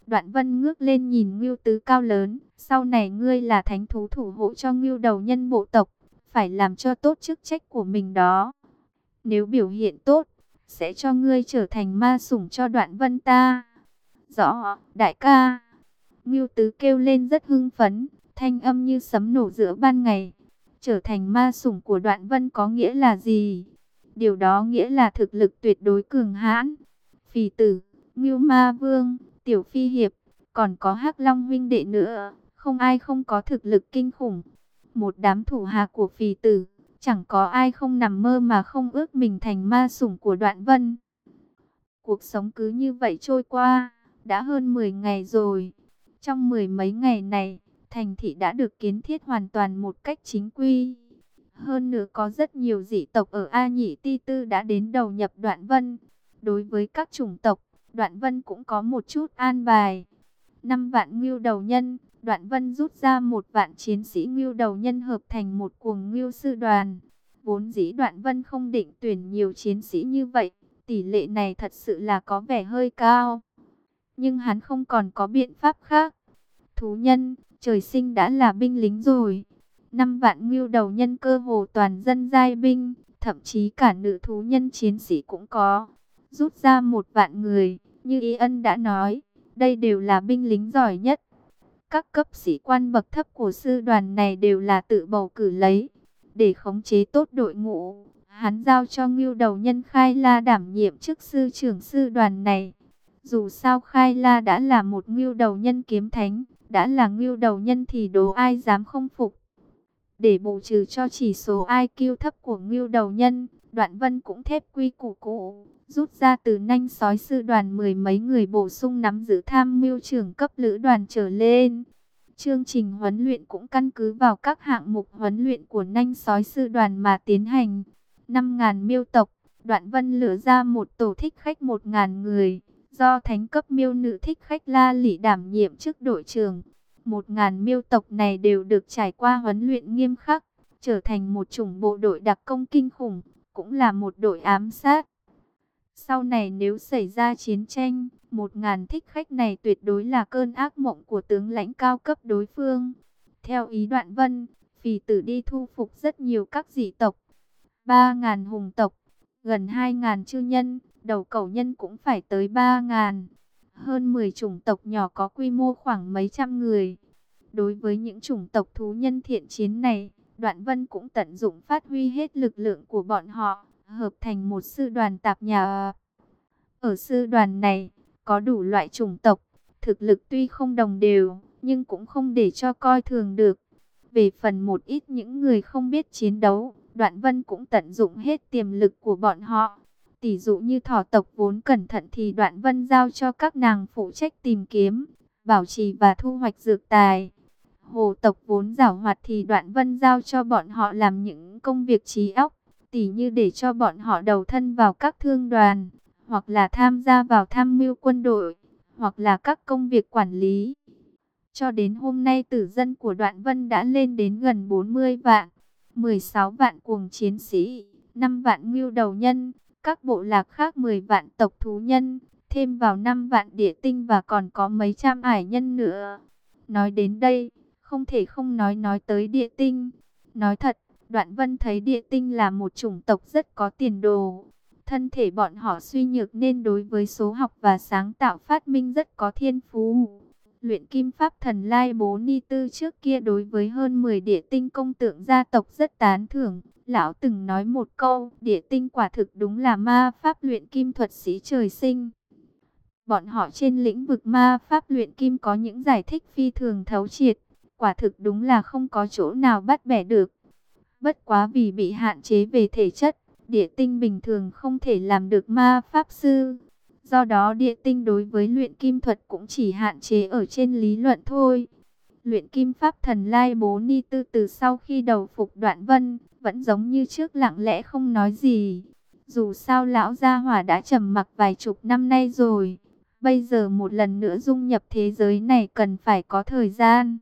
Đoạn vân ngước lên nhìn ngưu tứ cao lớn, sau này ngươi là thánh thú thủ hộ cho ngưu đầu nhân bộ tộc, phải làm cho tốt chức trách của mình đó. Nếu biểu hiện tốt, sẽ cho ngươi trở thành ma sủng cho đoạn vân ta. Rõ, đại ca. Ngưu tứ kêu lên rất hưng phấn, thanh âm như sấm nổ giữa ban ngày. Trở thành ma sủng của đoạn vân có nghĩa là gì? Điều đó nghĩa là thực lực tuyệt đối cường hãn. Phì tử, Ngưu ma vương, Tiểu Phi Hiệp, còn có hắc Long huynh đệ nữa, không ai không có thực lực kinh khủng. Một đám thủ hạ của phì tử, chẳng có ai không nằm mơ mà không ước mình thành ma sủng của đoạn vân. Cuộc sống cứ như vậy trôi qua, đã hơn 10 ngày rồi. Trong mười mấy ngày này, thành thị đã được kiến thiết hoàn toàn một cách chính quy. Hơn nữa có rất nhiều dị tộc ở A nhị Ti Tư đã đến đầu nhập đoạn vân. Đối với các chủng tộc, Đoạn Vân cũng có một chút an bài. Năm vạn ngưu đầu nhân, Đoạn Vân rút ra một vạn chiến sĩ ngưu đầu nhân hợp thành một cuồng ngưu sư đoàn. Vốn dĩ Đoạn Vân không định tuyển nhiều chiến sĩ như vậy, tỷ lệ này thật sự là có vẻ hơi cao. Nhưng hắn không còn có biện pháp khác. Thú nhân, trời sinh đã là binh lính rồi. Năm vạn ngưu đầu nhân cơ hồ toàn dân giai binh, thậm chí cả nữ thú nhân chiến sĩ cũng có rút ra một vạn người, như Ý Ân đã nói, đây đều là binh lính giỏi nhất. Các cấp sĩ quan bậc thấp của sư đoàn này đều là tự bầu cử lấy, để khống chế tốt đội ngũ. Hắn giao cho Ngưu Đầu Nhân Khai La đảm nhiệm chức sư trưởng sư đoàn này. Dù sao Khai La đã là một Ngưu Đầu Nhân kiếm thánh, đã là Ngưu Đầu Nhân thì đố ai dám không phục. Để bù trừ cho chỉ số IQ thấp của Ngưu Đầu Nhân, Đoạn Vân cũng thép quy củ cũ, rút ra từ nanh sói sư đoàn mười mấy người bổ sung nắm giữ tham mưu trưởng cấp lữ đoàn trở lên. Chương trình huấn luyện cũng căn cứ vào các hạng mục huấn luyện của nanh sói sư đoàn mà tiến hành. 5.000 miêu tộc, đoạn vân lửa ra một tổ thích khách 1.000 người, do thánh cấp miêu nữ thích khách La lỉ đảm nhiệm chức đội trưởng. 1.000 miêu tộc này đều được trải qua huấn luyện nghiêm khắc, trở thành một chủng bộ đội đặc công kinh khủng, cũng là một đội ám sát. Sau này nếu xảy ra chiến tranh, một ngàn thích khách này tuyệt đối là cơn ác mộng của tướng lãnh cao cấp đối phương. Theo ý đoạn vân, phì tử đi thu phục rất nhiều các dị tộc. Ba ngàn hùng tộc, gần hai ngàn chư nhân, đầu cầu nhân cũng phải tới ba ngàn. Hơn 10 chủng tộc nhỏ có quy mô khoảng mấy trăm người. Đối với những chủng tộc thú nhân thiện chiến này, Đoạn Vân cũng tận dụng phát huy hết lực lượng của bọn họ hợp thành một sư đoàn tạp nhà. Ở sư đoàn này, có đủ loại chủng tộc, thực lực tuy không đồng đều, nhưng cũng không để cho coi thường được. Về phần một ít những người không biết chiến đấu, Đoạn Vân cũng tận dụng hết tiềm lực của bọn họ. Tỷ dụ như thỏ tộc vốn cẩn thận thì Đoạn Vân giao cho các nàng phụ trách tìm kiếm, bảo trì và thu hoạch dược tài. Hồ tộc vốn giảo hoạt thì Đoạn Vân giao cho bọn họ làm những công việc trí óc tỉ như để cho bọn họ đầu thân vào các thương đoàn, hoặc là tham gia vào tham mưu quân đội, hoặc là các công việc quản lý. Cho đến hôm nay tử dân của Đoạn Vân đã lên đến gần 40 vạn, 16 vạn cuồng chiến sĩ, 5 vạn mưu đầu nhân, các bộ lạc khác 10 vạn tộc thú nhân, thêm vào 5 vạn địa tinh và còn có mấy trăm ải nhân nữa. Nói đến đây, không thể không nói nói tới địa tinh. Nói thật, Đoạn Vân thấy địa tinh là một chủng tộc rất có tiền đồ. Thân thể bọn họ suy nhược nên đối với số học và sáng tạo phát minh rất có thiên phú. Luyện kim pháp thần Lai Bố Ni Tư trước kia đối với hơn 10 địa tinh công tượng gia tộc rất tán thưởng. Lão từng nói một câu, địa tinh quả thực đúng là ma pháp luyện kim thuật sĩ trời sinh. Bọn họ trên lĩnh vực ma pháp luyện kim có những giải thích phi thường thấu triệt, quả thực đúng là không có chỗ nào bắt bẻ được. Bất quá vì bị hạn chế về thể chất, địa tinh bình thường không thể làm được ma pháp sư. Do đó địa tinh đối với luyện kim thuật cũng chỉ hạn chế ở trên lý luận thôi. Luyện kim pháp thần Lai Bố Ni Tư từ sau khi đầu phục đoạn vân, vẫn giống như trước lặng lẽ không nói gì. Dù sao lão gia hỏa đã trầm mặc vài chục năm nay rồi. Bây giờ một lần nữa dung nhập thế giới này cần phải có thời gian.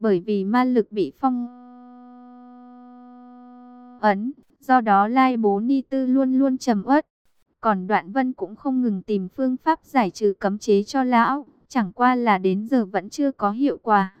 Bởi vì ma lực bị phong ấn, do đó Lai Bố Ni Tư luôn luôn trầm uất. Còn Đoạn Vân cũng không ngừng tìm phương pháp giải trừ cấm chế cho lão, chẳng qua là đến giờ vẫn chưa có hiệu quả.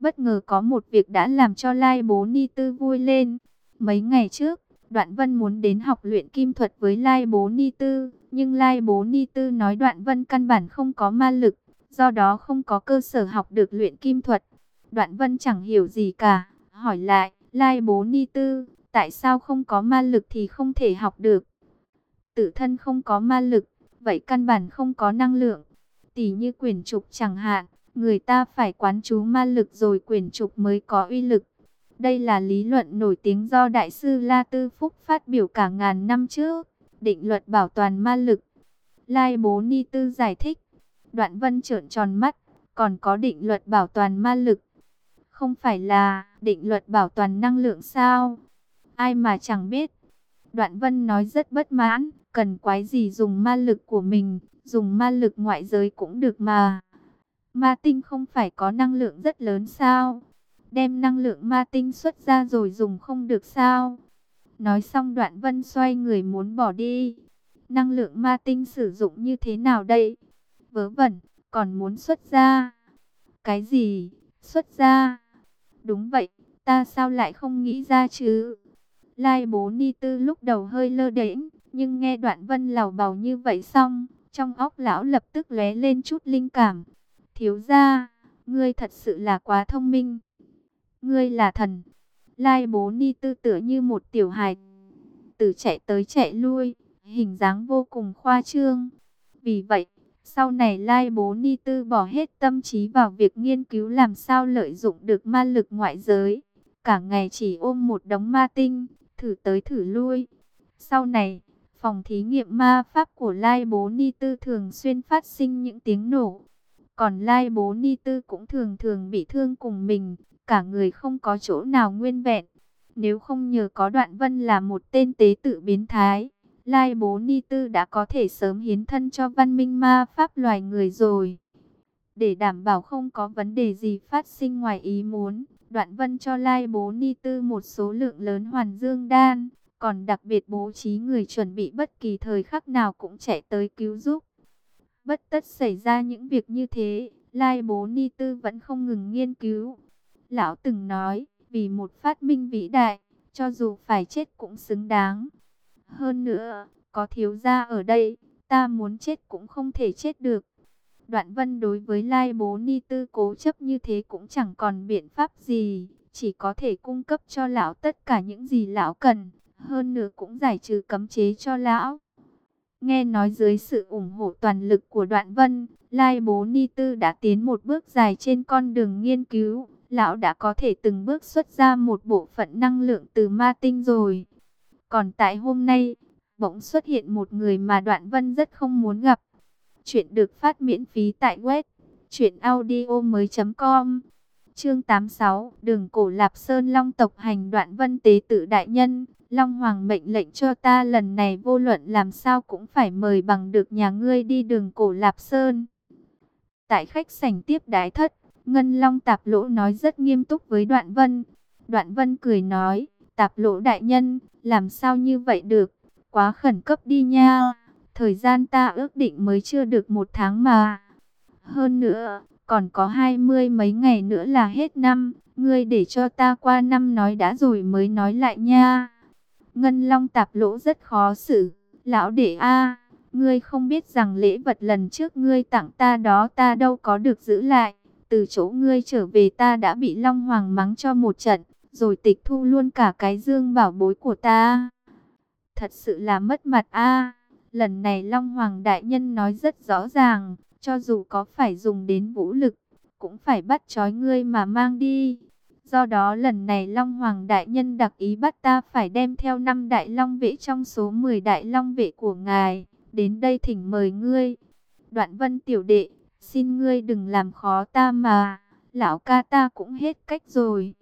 Bất ngờ có một việc đã làm cho Lai Bố Ni Tư vui lên. Mấy ngày trước, Đoạn Vân muốn đến học luyện kim thuật với Lai Bố Ni Tư, nhưng Lai Bố Ni Tư nói Đoạn Vân căn bản không có ma lực, do đó không có cơ sở học được luyện kim thuật. Đoạn Vân chẳng hiểu gì cả, hỏi lại, Lai Bố Ni Tư, tại sao không có ma lực thì không thể học được? Tự thân không có ma lực, vậy căn bản không có năng lượng. Tỷ như quyển trục chẳng hạn, người ta phải quán chú ma lực rồi quyển trục mới có uy lực. Đây là lý luận nổi tiếng do Đại sư La Tư Phúc phát biểu cả ngàn năm trước, định luật bảo toàn ma lực. Lai Bố Ni Tư giải thích, đoạn vân trợn tròn mắt, còn có định luật bảo toàn ma lực. Không phải là định luật bảo toàn năng lượng sao? Ai mà chẳng biết. Đoạn vân nói rất bất mãn, cần quái gì dùng ma lực của mình, dùng ma lực ngoại giới cũng được mà. Ma tinh không phải có năng lượng rất lớn sao? Đem năng lượng ma tinh xuất ra rồi dùng không được sao? Nói xong đoạn vân xoay người muốn bỏ đi. Năng lượng ma tinh sử dụng như thế nào đây? Vớ vẩn, còn muốn xuất ra. Cái gì? Xuất ra? Đúng vậy, ta sao lại không nghĩ ra chứ? Lai bố ni tư lúc đầu hơi lơ đễnh, nhưng nghe đoạn vân lào bào như vậy xong, trong óc lão lập tức lóe lên chút linh cảm. Thiếu gia, ngươi thật sự là quá thông minh. Ngươi là thần. Lai bố ni tư tựa như một tiểu hài. Từ chạy tới chạy lui, hình dáng vô cùng khoa trương. Vì vậy, sau này Lai bố ni tư bỏ hết tâm trí vào việc nghiên cứu làm sao lợi dụng được ma lực ngoại giới. Cả ngày chỉ ôm một đống ma tinh, thử tới thử lui. Sau này, phòng thí nghiệm ma pháp của Lai Bố Ni Tư thường xuyên phát sinh những tiếng nổ. Còn Lai Bố Ni Tư cũng thường thường bị thương cùng mình, cả người không có chỗ nào nguyên vẹn. Nếu không nhờ có đoạn vân là một tên tế tự biến thái, Lai Bố Ni Tư đã có thể sớm hiến thân cho văn minh ma pháp loài người rồi. Để đảm bảo không có vấn đề gì phát sinh ngoài ý muốn, Đoạn Vân cho Lai Bố Ni Tư một số lượng lớn hoàn dương đan, còn đặc biệt bố trí người chuẩn bị bất kỳ thời khắc nào cũng chạy tới cứu giúp. Bất tất xảy ra những việc như thế, Lai Bố Ni Tư vẫn không ngừng nghiên cứu. Lão từng nói, vì một phát minh vĩ đại, cho dù phải chết cũng xứng đáng. Hơn nữa, có thiếu gia ở đây, ta muốn chết cũng không thể chết được. Đoạn vân đối với Lai Bố Ni Tư cố chấp như thế cũng chẳng còn biện pháp gì, chỉ có thể cung cấp cho lão tất cả những gì lão cần, hơn nữa cũng giải trừ cấm chế cho lão. Nghe nói dưới sự ủng hộ toàn lực của đoạn vân, Lai Bố Ni Tư đã tiến một bước dài trên con đường nghiên cứu, lão đã có thể từng bước xuất ra một bộ phận năng lượng từ ma tinh rồi. Còn tại hôm nay, bỗng xuất hiện một người mà đoạn vân rất không muốn gặp. Chuyện được phát miễn phí tại web truyệnaudiomoi.com. Chương 86, Đường Cổ Lạp Sơn Long tộc hành đoạn Vân Tế tự đại nhân, Long Hoàng mệnh lệnh cho ta lần này vô luận làm sao cũng phải mời bằng được nhà ngươi đi Đường Cổ Lạp Sơn. Tại khách sảnh tiếp đái thất, Ngân Long Tạp Lỗ nói rất nghiêm túc với Đoạn Vân. Đoạn Vân cười nói, Tạp Lỗ đại nhân, làm sao như vậy được? quá khẩn cấp đi nha. Thời gian ta ước định mới chưa được một tháng mà. Hơn nữa, còn có hai mươi mấy ngày nữa là hết năm. Ngươi để cho ta qua năm nói đã rồi mới nói lại nha. Ngân Long tạp lỗ rất khó xử. Lão đệ a ngươi không biết rằng lễ vật lần trước ngươi tặng ta đó ta đâu có được giữ lại. Từ chỗ ngươi trở về ta đã bị Long Hoàng mắng cho một trận, rồi tịch thu luôn cả cái dương bảo bối của ta. Thật sự là mất mặt a Lần này Long Hoàng Đại Nhân nói rất rõ ràng, cho dù có phải dùng đến vũ lực, cũng phải bắt trói ngươi mà mang đi. Do đó lần này Long Hoàng Đại Nhân đặc ý bắt ta phải đem theo năm Đại Long Vệ trong số 10 Đại Long Vệ của ngài, đến đây thỉnh mời ngươi. Đoạn vân tiểu đệ, xin ngươi đừng làm khó ta mà, lão ca ta cũng hết cách rồi.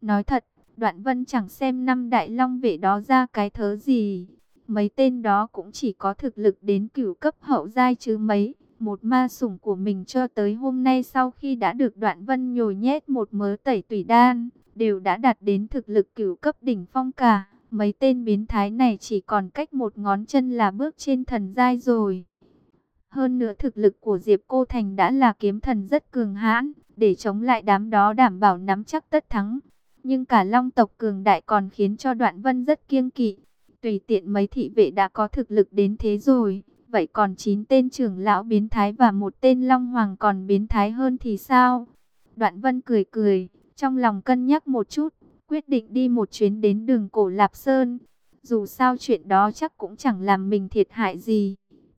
Nói thật, đoạn vân chẳng xem năm Đại Long Vệ đó ra cái thớ gì. Mấy tên đó cũng chỉ có thực lực đến cửu cấp hậu giai chứ mấy. Một ma sủng của mình cho tới hôm nay sau khi đã được đoạn vân nhồi nhét một mớ tẩy tủy đan, đều đã đạt đến thực lực cửu cấp đỉnh phong cả. Mấy tên biến thái này chỉ còn cách một ngón chân là bước trên thần giai rồi. Hơn nữa thực lực của Diệp Cô Thành đã là kiếm thần rất cường hãn, để chống lại đám đó đảm bảo nắm chắc tất thắng. Nhưng cả long tộc cường đại còn khiến cho đoạn vân rất kiêng kỵ. Tùy tiện mấy thị vệ đã có thực lực đến thế rồi. Vậy còn 9 tên trưởng lão biến thái và một tên long hoàng còn biến thái hơn thì sao? Đoạn vân cười cười, trong lòng cân nhắc một chút, quyết định đi một chuyến đến đường cổ Lạp Sơn. Dù sao chuyện đó chắc cũng chẳng làm mình thiệt hại gì.